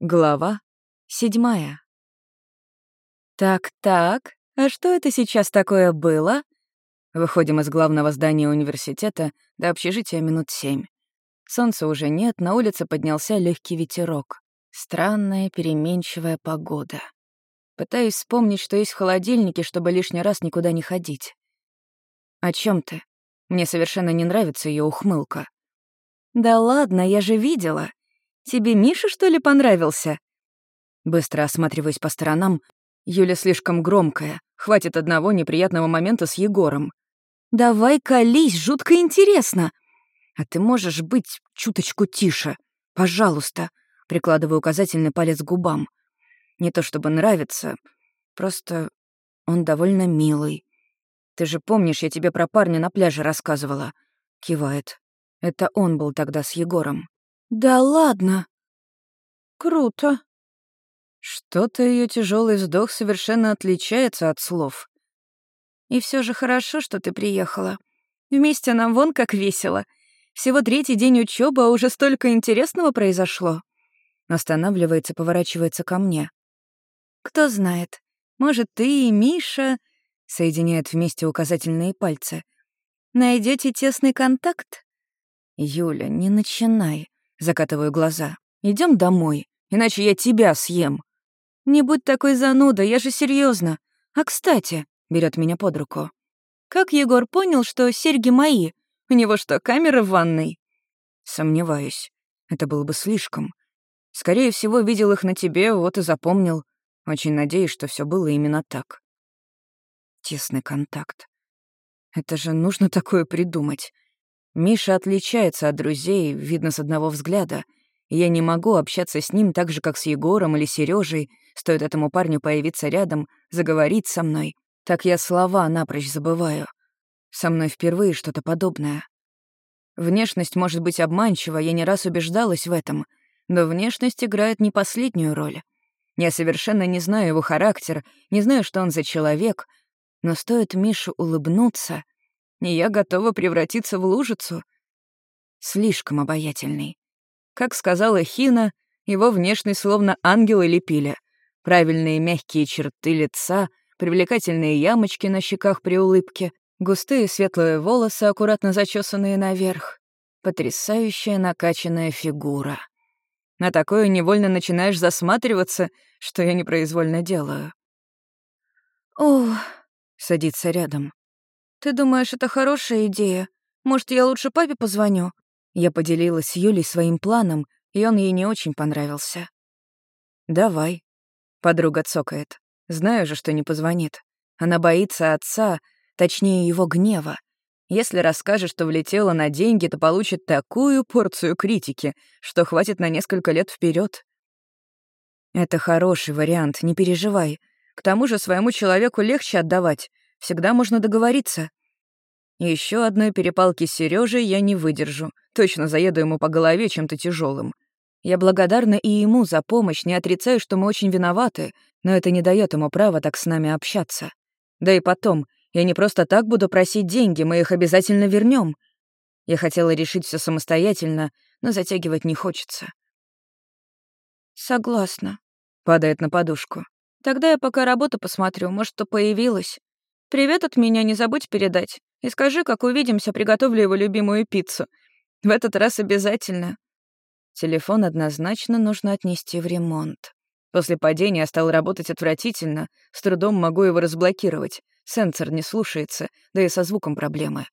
Глава седьмая. «Так-так, а что это сейчас такое было?» Выходим из главного здания университета до общежития минут семь. Солнца уже нет, на улице поднялся легкий ветерок. Странная переменчивая погода. Пытаюсь вспомнить, что есть в холодильнике, чтобы лишний раз никуда не ходить. «О чем ты? Мне совершенно не нравится ее ухмылка». «Да ладно, я же видела. Тебе Миша, что ли, понравился?» Быстро осматриваясь по сторонам. Юля слишком громкая. Хватит одного неприятного момента с Егором. «Давай колись, жутко интересно!» «А ты можешь быть чуточку тише? Пожалуйста!» Прикладываю указательный палец к губам. Не то чтобы нравится, просто он довольно милый. Ты же помнишь, я тебе про парня на пляже рассказывала?» Кивает. Это он был тогда с Егором. «Да ладно!» «Круто!» Что-то ее тяжелый вздох совершенно отличается от слов. «И все же хорошо, что ты приехала. Вместе нам вон как весело. Всего третий день учебы, а уже столько интересного произошло». Останавливается, поворачивается ко мне. «Кто знает, может, ты и Миша...» Соединяет вместе указательные пальцы. Найдете тесный контакт?» «Юля, не начинай», Закатываю глаза. Идем домой, иначе я тебя съем. Не будь такой зануда, я же серьезно. А кстати, берет меня под руку. Как Егор понял, что серьги мои? У него что, камера в ванной? Сомневаюсь. Это было бы слишком. Скорее всего, видел их на тебе, вот и запомнил. Очень надеюсь, что все было именно так. Тесный контакт. Это же нужно такое придумать. Миша отличается от друзей, видно с одного взгляда. я не могу общаться с ним так же, как с Егором или Сережей. Стоит этому парню появиться рядом, заговорить со мной. Так я слова напрочь забываю. Со мной впервые что-то подобное. Внешность может быть обманчива, я не раз убеждалась в этом. Но внешность играет не последнюю роль. Я совершенно не знаю его характер, не знаю, что он за человек. Но стоит Мише улыбнуться, и я готова превратиться в лужицу. Слишком обаятельный. Как сказала Хина, его внешность словно ангелы лепили. Правильные мягкие черты лица, привлекательные ямочки на щеках при улыбке, густые светлые волосы, аккуратно зачесанные наверх. Потрясающая накачанная фигура. На такое невольно начинаешь засматриваться, что я непроизвольно делаю. «Ох», — садится рядом. «Ты думаешь, это хорошая идея? Может, я лучше папе позвоню?» Я поделилась с Юлей своим планом, и он ей не очень понравился. «Давай», — подруга цокает. «Знаю же, что не позвонит. Она боится отца, точнее, его гнева. Если расскажет, что влетела на деньги, то получит такую порцию критики, что хватит на несколько лет вперед. Это хороший вариант, не переживай. К тому же своему человеку легче отдавать. Всегда можно договориться. Еще одной перепалки с Сережей я не выдержу. Точно заеду ему по голове чем-то тяжелым. Я благодарна и ему за помощь, не отрицаю, что мы очень виноваты, но это не дает ему права так с нами общаться. Да и потом, я не просто так буду просить деньги, мы их обязательно вернем. Я хотела решить все самостоятельно, но затягивать не хочется. Согласна. Падает на подушку. Тогда я пока работу посмотрю, может, что появилось. Привет от меня не забудь передать. И скажи, как увидимся, приготовлю его любимую пиццу. В этот раз обязательно. Телефон однозначно нужно отнести в ремонт. После падения стал работать отвратительно, с трудом могу его разблокировать. Сенсор не слушается, да и со звуком проблемы.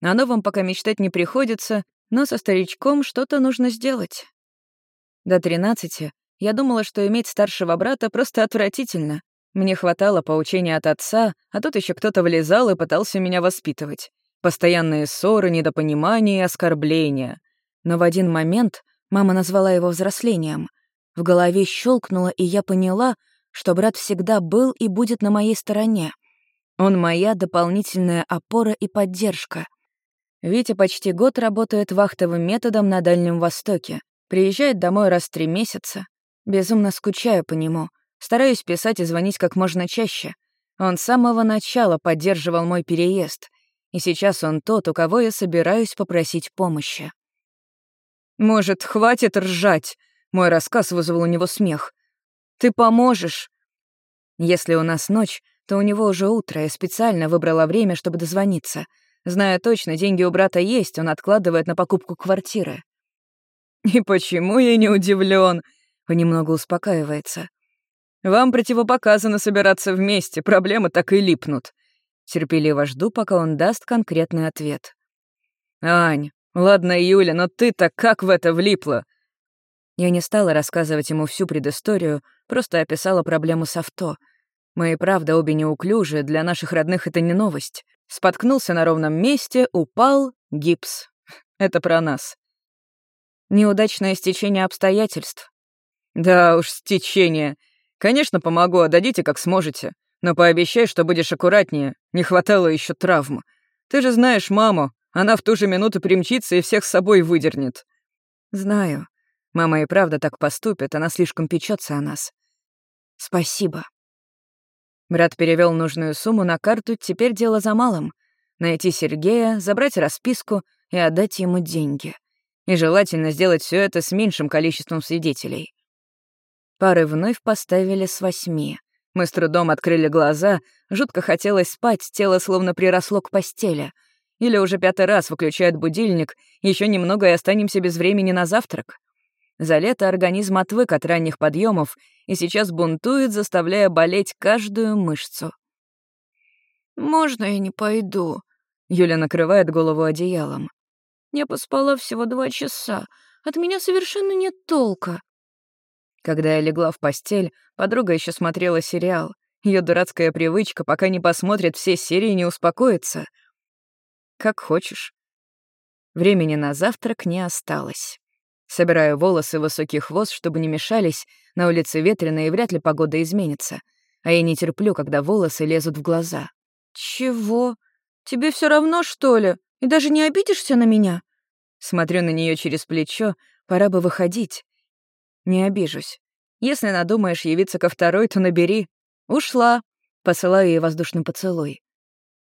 О новом пока мечтать не приходится, но со старичком что-то нужно сделать. До 13 я думала, что иметь старшего брата просто отвратительно, мне хватало поучения от отца, а тут еще кто-то влезал и пытался меня воспитывать. Постоянные ссоры, недопонимания и оскорбления. Но в один момент мама назвала его взрослением. В голове щелкнуло, и я поняла, что брат всегда был и будет на моей стороне. Он моя дополнительная опора и поддержка. Витя почти год работает вахтовым методом на Дальнем Востоке. Приезжает домой раз в три месяца. Безумно скучаю по нему. Стараюсь писать и звонить как можно чаще. Он с самого начала поддерживал мой переезд, и сейчас он тот, у кого я собираюсь попросить помощи. «Может, хватит ржать?» — Мой рассказ вызвал у него смех. «Ты поможешь!» Если у нас ночь, то у него уже утро, я специально выбрала время, чтобы дозвониться. Зная точно, деньги у брата есть, он откладывает на покупку квартиры. «И почему я не удивлен? Понемногу успокаивается. «Вам противопоказано собираться вместе, проблемы так и липнут». Терпеливо жду, пока он даст конкретный ответ. «Ань, ладно, Юля, но ты-то как в это влипла?» Я не стала рассказывать ему всю предысторию, просто описала проблему с авто. Мы и правда обе неуклюжие, для наших родных это не новость. Споткнулся на ровном месте, упал, гипс. Это про нас. Неудачное стечение обстоятельств. Да уж, стечение. Конечно, помогу, отдадите как сможете. Но пообещай, что будешь аккуратнее. Не хватало еще травм. Ты же знаешь маму. Она в ту же минуту примчится и всех с собой выдернет. Знаю. Мама и правда так поступит, она слишком печется о нас. Спасибо. Брат перевел нужную сумму на карту, теперь дело за малым. Найти Сергея, забрать расписку и отдать ему деньги. И желательно сделать все это с меньшим количеством свидетелей. Пары вновь поставили с восьми. Мы с трудом открыли глаза, жутко хотелось спать, тело словно приросло к постели. Или уже пятый раз выключают будильник, еще немного и останемся без времени на завтрак. За лето организм отвык от ранних подъемов и сейчас бунтует, заставляя болеть каждую мышцу. «Можно я не пойду?» Юля накрывает голову одеялом. «Я поспала всего два часа. От меня совершенно нет толка». Когда я легла в постель, подруга еще смотрела сериал. Ее дурацкая привычка, пока не посмотрит все серии, не успокоится. Как хочешь. Времени на завтрак не осталось. Собираю волосы в высокий хвост, чтобы не мешались, на улице ветрено и вряд ли погода изменится. А я не терплю, когда волосы лезут в глаза. «Чего? Тебе все равно, что ли? И даже не обидишься на меня?» Смотрю на нее через плечо, пора бы выходить. Не обижусь. Если надумаешь явиться ко второй, то набери. Ушла. Посылаю ей воздушный поцелуй.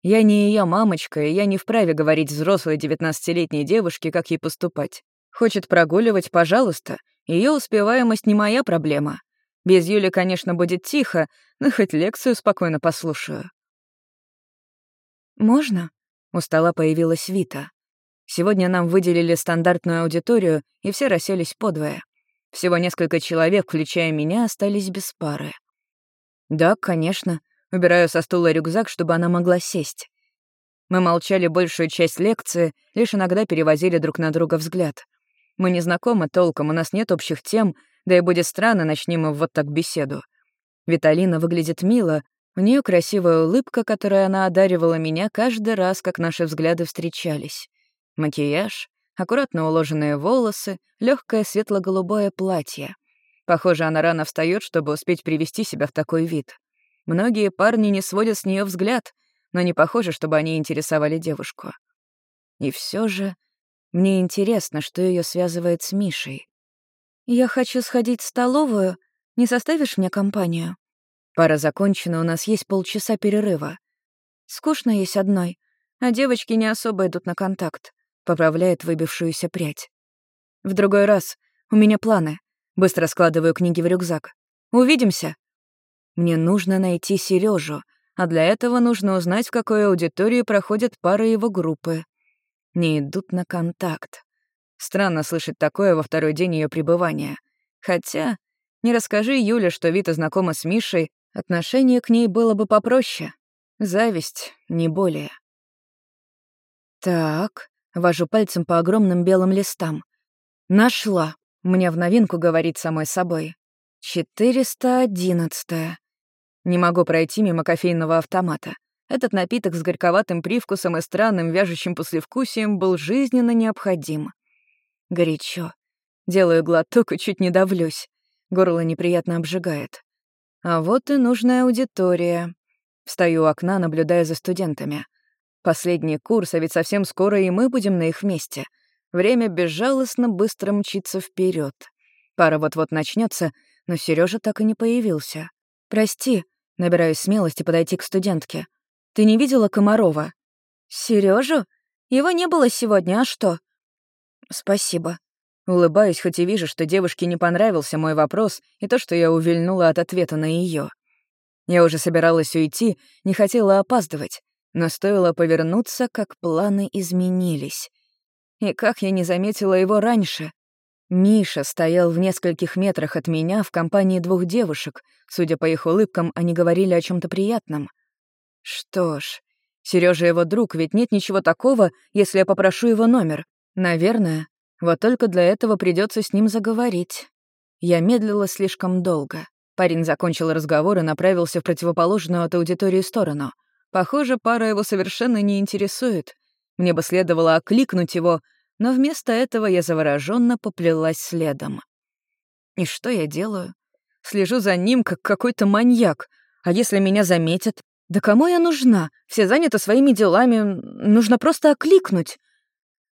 Я не ее мамочка, и я не вправе говорить взрослой девятнадцатилетней девушке, как ей поступать. Хочет прогуливать, пожалуйста. Ее успеваемость не моя проблема. Без Юли, конечно, будет тихо, но хоть лекцию спокойно послушаю. «Можно?» — у стола появилась Вита. Сегодня нам выделили стандартную аудиторию, и все расселись подвое. Всего несколько человек, включая меня, остались без пары. «Да, конечно». Убираю со стула рюкзак, чтобы она могла сесть. Мы молчали большую часть лекции, лишь иногда перевозили друг на друга взгляд — мы не знакомы толком, у нас нет общих тем, да и будет странно, начнем мы вот так беседу. Виталина выглядит мило, у нее красивая улыбка, которой она одаривала меня каждый раз, как наши взгляды встречались. Макияж, аккуратно уложенные волосы, легкое светло-голубое платье. Похоже, она рано встает, чтобы успеть привести себя в такой вид. Многие парни не сводят с нее взгляд, но не похоже, чтобы они интересовали девушку. И все же мне интересно, что ее связывает с Мишей. «Я хочу сходить в столовую. Не составишь мне компанию?» Пара закончена, у нас есть полчаса перерыва. Скучно есть одной, а девочки не особо идут на контакт. Поправляет выбившуюся прядь. В другой раз. У меня планы. Быстро складываю книги в рюкзак. Увидимся. Мне нужно найти Сережу, а для этого нужно узнать, в какой аудитории проходят пары его группы не идут на контакт. Странно слышать такое во второй день ее пребывания. Хотя, не расскажи Юле, что Вита знакома с Мишей, отношение к ней было бы попроще. Зависть, не более. Так, вожу пальцем по огромным белым листам. Нашла. Мне в новинку говорить самой собой. 411. Не могу пройти мимо кофейного автомата. Этот напиток с горьковатым привкусом и странным вяжущим послевкусием был жизненно необходим. Горячо. Делаю глоток и чуть не давлюсь. Горло неприятно обжигает. А вот и нужная аудитория. Встаю у окна, наблюдая за студентами. Последний курс, а ведь совсем скоро и мы будем на их месте. Время безжалостно быстро мчится вперед. Пара вот-вот начнется, но Сережа так и не появился. «Прости», — набираюсь смелости подойти к студентке. Ты не видела Комарова?» «Серёжу? Его не было сегодня, а что?» «Спасибо». Улыбаюсь, хоть и вижу, что девушке не понравился мой вопрос и то, что я увильнула от ответа на ее. Я уже собиралась уйти, не хотела опаздывать, но стоило повернуться, как планы изменились. И как я не заметила его раньше? Миша стоял в нескольких метрах от меня в компании двух девушек. Судя по их улыбкам, они говорили о чем то приятном. Что ж, Сережа его друг, ведь нет ничего такого, если я попрошу его номер. Наверное. Вот только для этого придется с ним заговорить. Я медлила слишком долго. Парень закончил разговор и направился в противоположную от аудитории сторону. Похоже, пара его совершенно не интересует. Мне бы следовало окликнуть его, но вместо этого я завороженно поплелась следом. И что я делаю? Слежу за ним, как какой-то маньяк. А если меня заметят? Да кому я нужна? Все заняты своими делами. Нужно просто окликнуть.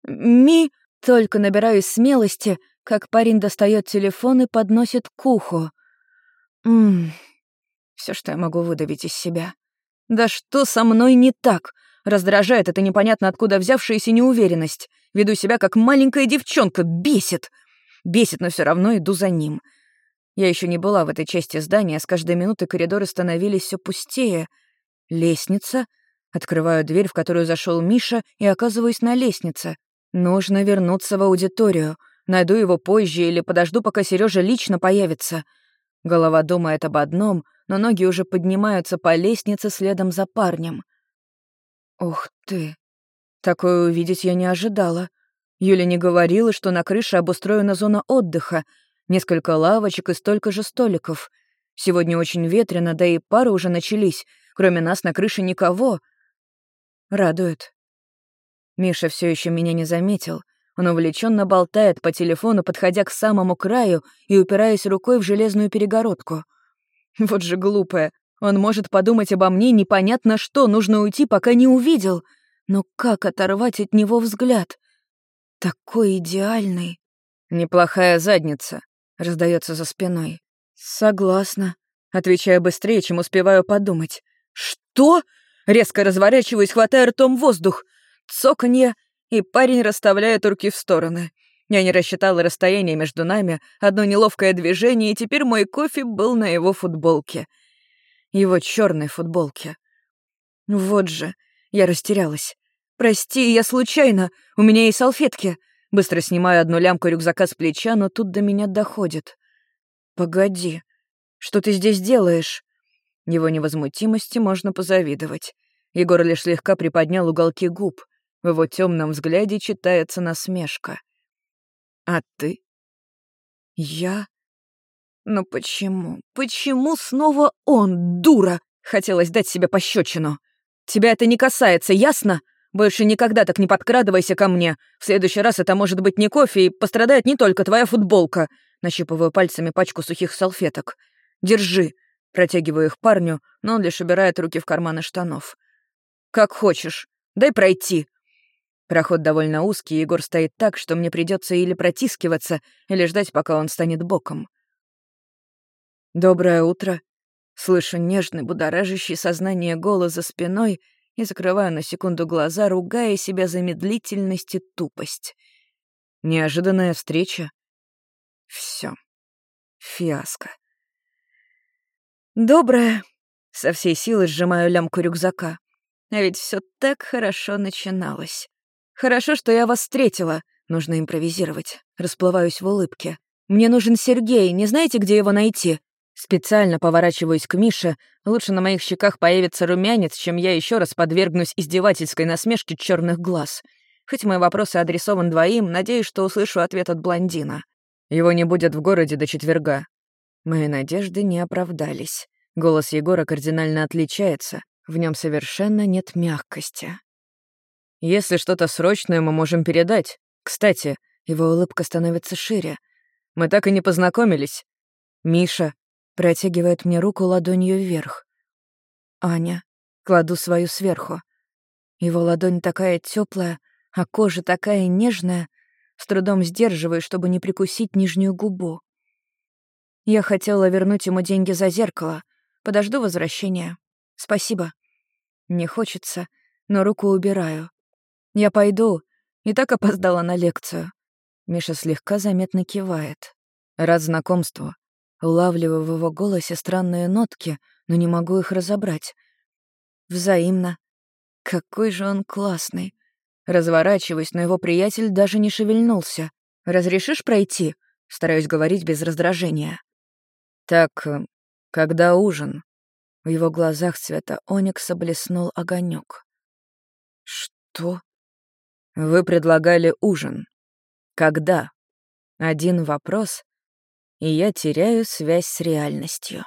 Ми... Только набираюсь смелости, как парень достает телефон и подносит к уху. Ммм... Все, что я могу выдавить из себя. Да что со мной не так? Раздражает эта непонятно откуда взявшаяся неуверенность. Веду себя как маленькая девчонка. Бесит. Бесит, но все равно иду за ним. Я еще не была в этой части здания, с каждой минуты коридоры становились все пустее. Лестница. Открываю дверь, в которую зашел Миша, и оказываюсь на лестнице. Нужно вернуться в аудиторию. Найду его позже или подожду, пока Сережа лично появится. Голова думает об одном, но ноги уже поднимаются по лестнице следом за парнем. Ух ты. Такое увидеть я не ожидала. Юля не говорила, что на крыше обустроена зона отдыха, несколько лавочек и столько же столиков. Сегодня очень ветрено, да и пары уже начались. Кроме нас на крыше никого. Радует. Миша все еще меня не заметил. Он увлеченно болтает по телефону, подходя к самому краю и упираясь рукой в железную перегородку. Вот же глупая. Он может подумать обо мне непонятно что, нужно уйти, пока не увидел. Но как оторвать от него взгляд? Такой идеальный. Неплохая задница, раздается за спиной. Согласна. Отвечаю быстрее, чем успеваю подумать. Что? Резко разворачиваюсь, хватая ртом воздух. Цоканье, и парень расставляет руки в стороны. Я не рассчитала расстояние между нами, одно неловкое движение, и теперь мой кофе был на его футболке — его черной футболке. Вот же, я растерялась. «Прости, я случайно, у меня есть салфетки». Быстро снимаю одну лямку рюкзака с плеча, но тут до меня доходит. «Погоди, что ты здесь делаешь?» Его невозмутимости можно позавидовать. Егор лишь слегка приподнял уголки губ. В его темном взгляде читается насмешка. «А ты?» «Я?» Но почему? Почему снова он, дура? Хотелось дать себе пощечину. Тебя это не касается, ясно? Больше никогда так не подкрадывайся ко мне. В следующий раз это может быть не кофе, и пострадает не только твоя футболка. Нащипываю пальцами пачку сухих салфеток. Держи. Протягиваю их парню, но он лишь убирает руки в карманы штанов. Как хочешь. Дай пройти. Проход довольно узкий, Егор стоит так, что мне придется или протискиваться, или ждать, пока он станет боком. «Доброе утро». Слышу нежный, будоражащий сознание голос за спиной и закрываю на секунду глаза, ругая себя за медлительность и тупость. Неожиданная встреча. Все. Фиаско. «Доброе». Со всей силы сжимаю лямку рюкзака. А ведь все так хорошо начиналось. Хорошо, что я вас встретила. Нужно импровизировать. Расплываюсь в улыбке. Мне нужен Сергей. Не знаете, где его найти? Специально поворачиваюсь к Мише, лучше на моих щеках появится румянец, чем я еще раз подвергнусь издевательской насмешке черных глаз. Хоть мои вопросы адресован двоим, надеюсь, что услышу ответ от блондина. Его не будет в городе до четверга. Мои надежды не оправдались. Голос Егора кардинально отличается, в нем совершенно нет мягкости. Если что-то срочное, мы можем передать. Кстати, его улыбка становится шире. Мы так и не познакомились. Миша, Протягивает мне руку ладонью вверх. Аня. Кладу свою сверху. Его ладонь такая теплая, а кожа такая нежная. С трудом сдерживаю, чтобы не прикусить нижнюю губу. Я хотела вернуть ему деньги за зеркало. Подожду возвращения. Спасибо. Не хочется, но руку убираю. Я пойду. И так опоздала на лекцию. Миша слегка заметно кивает. Рад знакомству. Улавливаю в его голосе странные нотки, но не могу их разобрать. Взаимно. Какой же он классный. Разворачиваюсь, но его приятель даже не шевельнулся. «Разрешишь пройти?» Стараюсь говорить без раздражения. «Так, э, когда ужин?» В его глазах цвета оникса блеснул огонек. «Что?» «Вы предлагали ужин. Когда?» Один вопрос, и я теряю связь с реальностью.